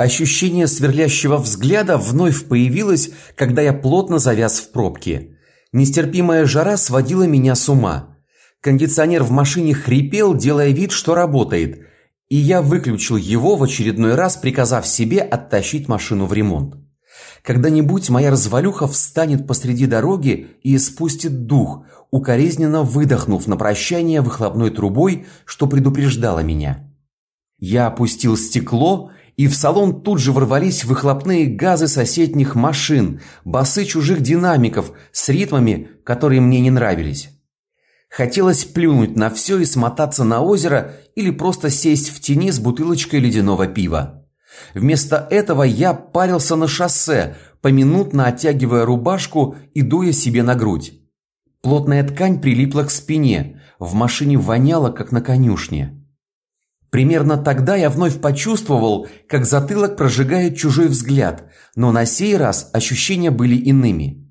Ощущение сверлящего взгляда вновь появилось, когда я плотно завяз в пробке. Нестерпимая жара сводила меня с ума. Кондиционер в машине хрипел, делая вид, что работает, и я выключил его в очередной раз, приказав себе оттащить машину в ремонт. Когда-нибудь моя развалюха встанет посреди дороги и испустит дух, укоризненно выдохнув на прощание выхлопной трубой, что предупреждала меня. Я опустил стекло и в салон тут же ворвались выхлопные газы соседних машин, басы чужих динамиков с ритмами, которые мне не нравились. Хотелось плюнуть на все и смотаться на озеро или просто сесть в тени с бутылочкой ледяного пива. Вместо этого я парился на шоссе, поминутно оттягивая рубашку и дуя себе на грудь. Плотная ткань прилипла к спине, в машине воняло, как на конюшне. Примерно тогда я вновь почувствовал, как затылок прожигает чужой взгляд, но на сей раз ощущения были иными.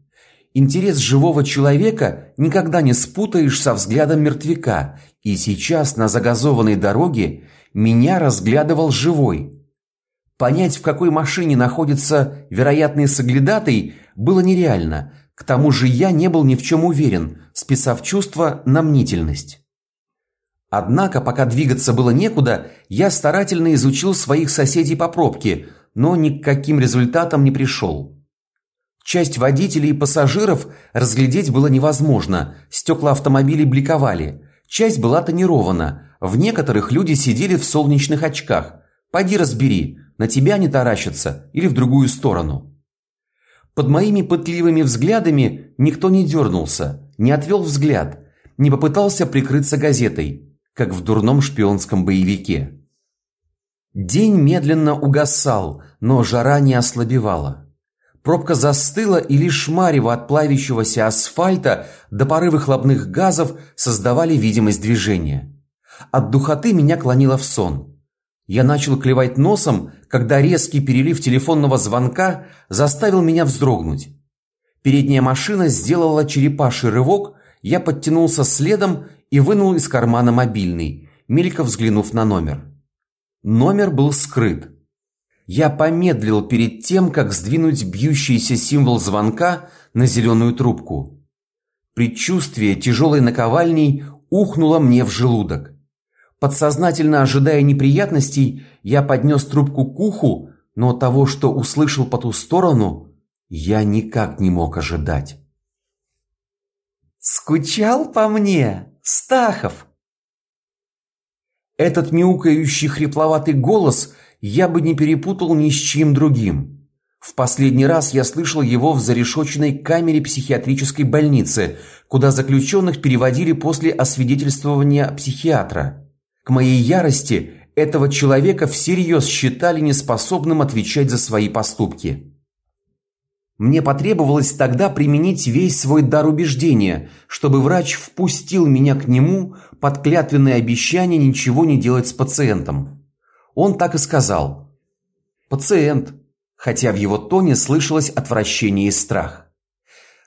Интерес живого человека никогда не спутаешь со взглядом мертвяка, и сейчас на загазованной дороге меня разглядывал живой. Понять, в какой машине находится вероятный соглядатый, было нереально. К тому же я не был ни в чем уверен, списав чувство на мнительность. Однако, пока двигаться было некуда, я старательно изучил своих соседей по пробке, но ни к каким результатам не пришел. Часть водителей и пассажиров разглядеть было невозможно. Стекла автомобилей бликовали. Часть была тонирована. В некоторых люди сидели в солнечных очках. Пойди разбери, на тебя они таращатся или в другую сторону. Под моими пытливыми взглядами никто не дернулся, не отвел взгляд, не попытался прикрыться газетой как в дурном шпионском боевике. День медленно угасал, но жара не ослабевала. Пробка застыла, и лишь марево от плавящегося асфальта до поры выхлопных газов создавали видимость движения. От духоты меня клонило в сон. Я начал клевать носом, когда резкий перелив телефонного звонка заставил меня вздрогнуть. Передняя машина сделала черепаший рывок, я подтянулся следом и вынул из кармана мобильный, мельком взглянув на номер. Номер был скрыт. Я помедлил перед тем, как сдвинуть бьющийся символ звонка на зеленую трубку. Предчувствие тяжелой наковальней ухнуло мне в желудок. Подсознательно ожидая неприятностей, я поднес трубку к уху, но того, что услышал по ту сторону, я никак не мог ожидать. Скучал по мне? Стахов!» Этот мяукающий хрипловатый голос я бы не перепутал ни с чьим другим. В последний раз я слышал его в зарешоченной камере психиатрической больницы, куда заключенных переводили после освидетельствования психиатра. К моей ярости этого человека всерьез считали неспособным отвечать за свои поступки. Мне потребовалось тогда применить весь свой дар убеждения, чтобы врач впустил меня к нему под клятвенное обещание ничего не делать с пациентом. Он так и сказал: "Пациент", хотя в его тоне слышалось отвращение и страх.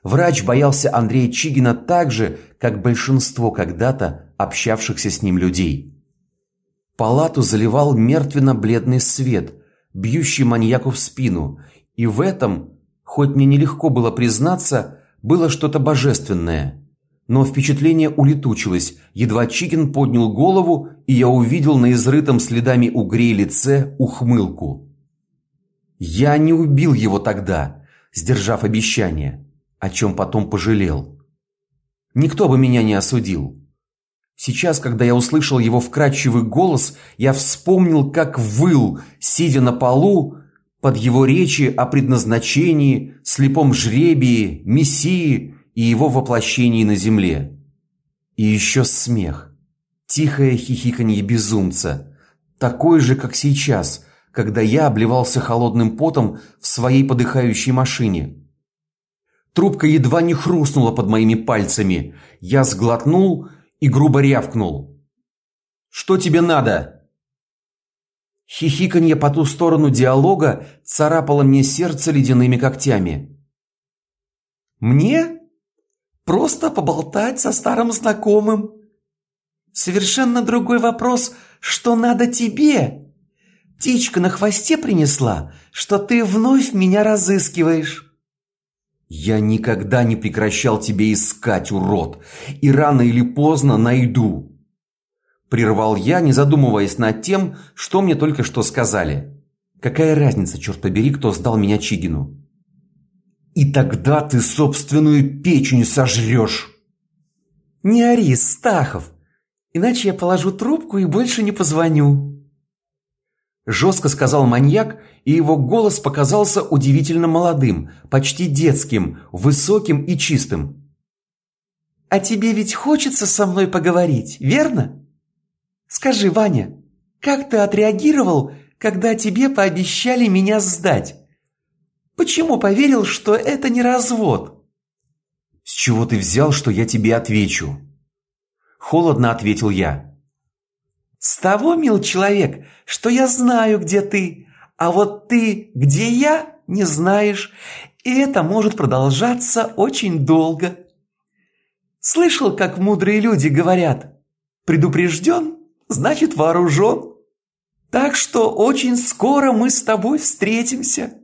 Врач боялся Андрея Чигина так же, как большинство когда-то общавшихся с ним людей. Палату заливал мертвенно-бледный свет, бьющий маньяку в спину, и в этом Хоть мне нелегко было признаться, было что-то божественное. Но впечатление улетучилось. Едва Чикин поднял голову, и я увидел на изрытом следами угрей лице ухмылку. Я не убил его тогда, сдержав обещание, о чем потом пожалел. Никто бы меня не осудил. Сейчас, когда я услышал его вкрадчивый голос, я вспомнил, как выл, сидя на полу, под его речи о предназначении, слепом жребии, мессии и его воплощении на земле. И еще смех, тихое хихиканье безумца, такой же, как сейчас, когда я обливался холодным потом в своей подыхающей машине. Трубка едва не хрустнула под моими пальцами. Я сглотнул и грубо рявкнул: "Что тебе надо?" Хихиканье по ту сторону диалога царапало мне сердце ледяными когтями. Мне просто поболтать со старым знакомым. Совершенно другой вопрос, что надо тебе. птичка на хвосте принесла, что ты вновь меня разыскиваешь». «Я никогда не прекращал тебя искать, урод, и рано или поздно найду!» Прервал я, не задумываясь над тем, что мне только что сказали. Какая разница, черт побери, кто сдал меня Чигину? «И тогда ты собственную печень сожрешь!» «Не ори, Стахов, иначе я положу трубку и больше не позвоню!» Жестко сказал маньяк, и его голос показался удивительно молодым, почти детским, высоким и чистым. «А тебе ведь хочется со мной поговорить, верно? Скажи, Ваня, как ты отреагировал, когда тебе пообещали меня сдать? Почему поверил, что это не развод?» «С чего ты взял, что я тебе отвечу?» Холодно ответил я. С того, мил человек, что я знаю, где ты, а вот ты, где я, не знаешь, и это может продолжаться очень долго. Слышал, как мудрые люди говорят, предупрежден, значит вооружен. Так что очень скоро мы с тобой встретимся.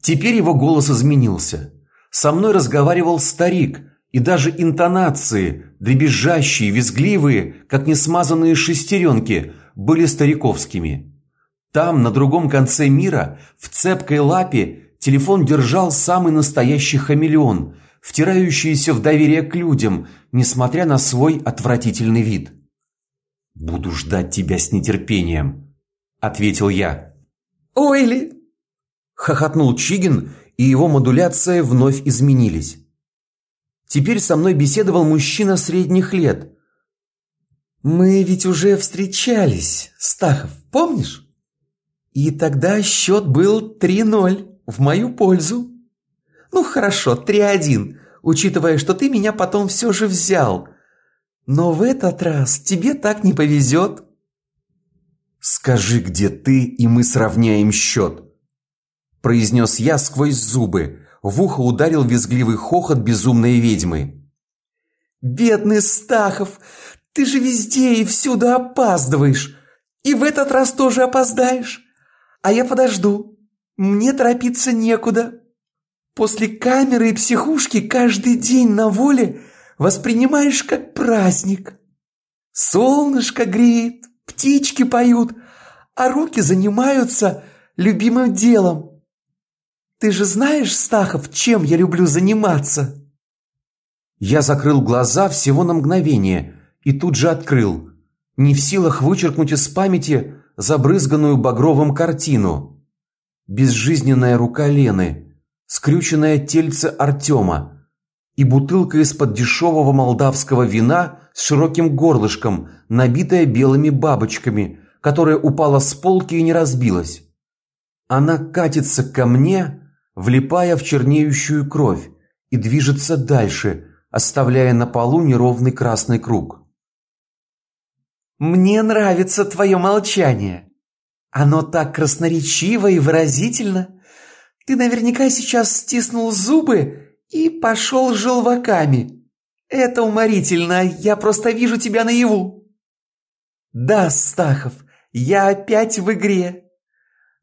Теперь его голос изменился. Со мной разговаривал старик, и даже интонации, дребезжащие, визгливые, как несмазанные шестеренки, были стариковскими. Там, на другом конце мира, в цепкой лапе, телефон держал самый настоящий хамелеон, втирающийся в доверие к людям, несмотря на свой отвратительный вид. «Буду ждать тебя с нетерпением», — ответил я. «Ойли!» — хохотнул Чигин, и его модуляция вновь изменились. Теперь со мной беседовал мужчина средних лет. Мы ведь уже встречались, Стахов, помнишь? И тогда счет был 3-0 в мою пользу. Ну хорошо, 3-1, учитывая, что ты меня потом все же взял. Но в этот раз тебе так не повезет. Скажи, где ты, и мы сравняем счет. Произнес я сквозь зубы, в ухо ударил визгливый хохот безумной ведьмы. «Бедный Стахов, ты же везде и всюду опаздываешь. И в этот раз тоже опоздаешь. А я подожду. Мне торопиться некуда. После камеры и психушки каждый день на воле воспринимаешь как праздник. Солнышко греет, птички поют, а руки занимаются любимым делом. Ты же знаешь, Стахов, чем я люблю заниматься?» Я закрыл глаза всего на мгновение и тут же открыл, не в силах вычеркнуть из памяти забрызганную багровым картину. Безжизненная рука Лены, скрюченное тельце Артема и бутылка из-под дешевого молдавского вина с широким горлышком, набитая белыми бабочками, которая упала с полки и не разбилась. Она катится ко мне, влипая в чернеющую кровь, и движется дальше, оставляя на полу неровный красный круг. «Мне нравится твое молчание. Оно так красноречиво и выразительно. Ты наверняка сейчас стиснул зубы и пошел желваками. Это уморительно, я просто вижу тебя наяву». «Да, Стахов, я опять в игре.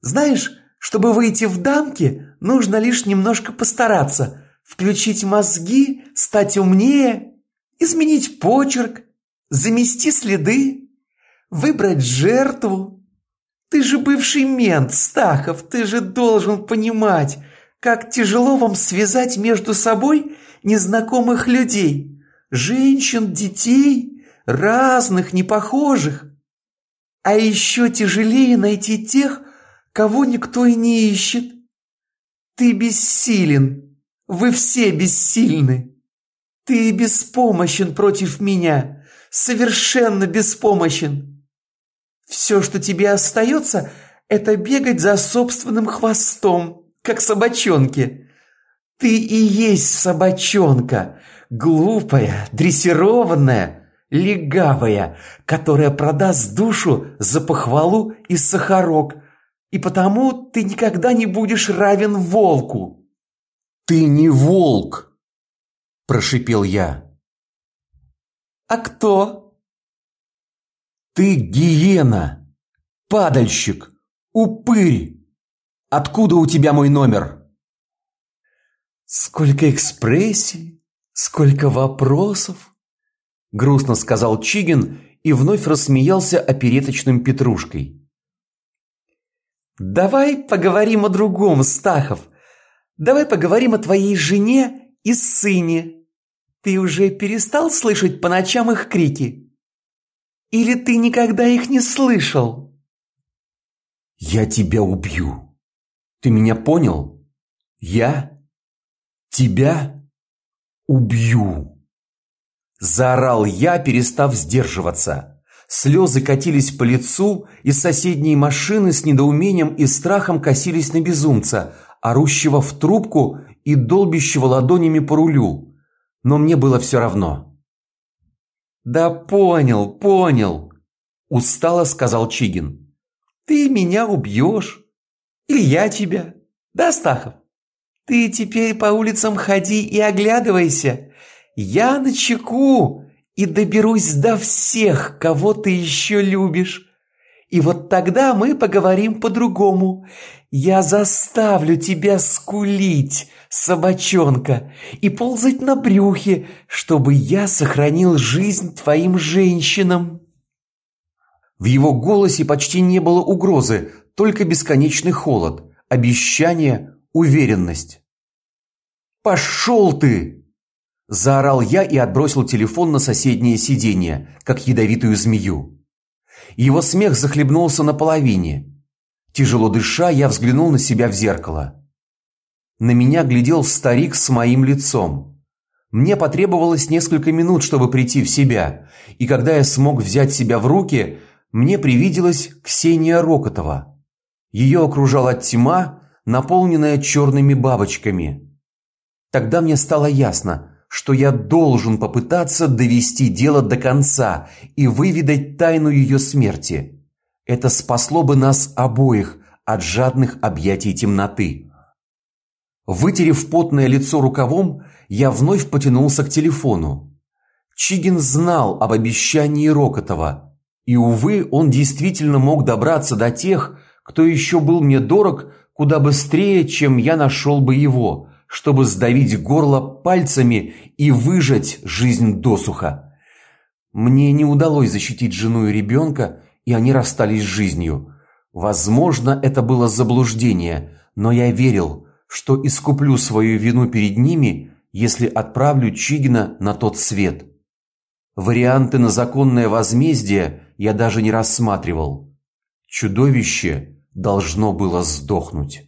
Знаешь, чтобы выйти в дамки, нужно лишь немножко постараться, включить мозги, стать умнее, изменить почерк, замести следы, выбрать жертву. Ты же бывший мент, Стахов, ты же должен понимать, как тяжело вам связать между собой незнакомых людей, женщин, детей, разных, непохожих. А еще тяжелее найти тех, кого никто и не ищет. Ты бессилен, вы все бессильны. Ты беспомощен против меня, совершенно беспомощен. Все, что тебе остается, это бегать за собственным хвостом, как собачонки. Ты и есть собачонка, глупая, дрессированная, легавая, которая продаст душу за похвалу и сахарок – и потому ты никогда не будешь равен волку». «Ты не волк!» – прошипел я. «А кто?» «Ты гиена, падальщик, Упырь! Откуда у тебя мой номер? Сколько экспрессий, сколько вопросов, грустно сказал Чигин и вновь рассмеялся опереточным петрушкой. Давай поговорим о другом, Стахов. Давай поговорим о твоей жене и сыне. Ты уже перестал слышать по ночам их крики? Или ты никогда их не слышал? Я тебя убью. Ты меня понял? Я тебя убью. Заорал я, перестав сдерживаться. Слезы катились по лицу, из соседней машины с недоумением и страхом косились на безумца, орущего в трубку и долбящего ладонями по рулю. Но мне было все равно. «Да понял, понял», – устало сказал Чигин. «Ты меня убьешь. Или я тебя. Да, Стахов? Ты теперь по улицам ходи и оглядывайся. Я на чеку и доберусь до всех, кого ты еще любишь. И вот тогда мы поговорим по-другому. Я заставлю тебя скулить, собачонка, и ползать на брюхе, чтобы я сохранил жизнь твоим женщинам. В его голосе почти не было угрозы, только бесконечный холод, обещание, уверенность. «Пошел ты!» – заорал я и отбросил телефон на соседнее сиденье, как ядовитую змею. Его смех захлебнулся наполовине. Тяжело дыша, я взглянул на себя в зеркало. На меня глядел старик с моим лицом. Мне потребовалось несколько минут, чтобы прийти в себя, и когда я смог взять себя в руки, мне привиделась Ксения Рокотова. Ее окружала тьма, наполненная черными бабочками. Тогда мне стало ясно, что я должен попытаться довести дело до конца и выведать тайну ее смерти. Это спасло бы нас обоих от жадных объятий темноты. Вытерев потное лицо рукавом, я вновь потянулся к телефону. Чигин знал об обещании Рокотова, и увы, он действительно мог добраться до тех, кто еще был мне дорог, куда быстрее, чем я нашел бы его чтобы сдавить горло пальцами и выжать жизнь досуха. Мне не удалось защитить жену и ребенка, и они расстались с жизнью. Возможно, это было заблуждение, но я верил, что искуплю свою вину перед ними, если отправлю Чигина на тот свет. Варианты на законное возмездие я даже не рассматривал. Чудовище должно было сдохнуть.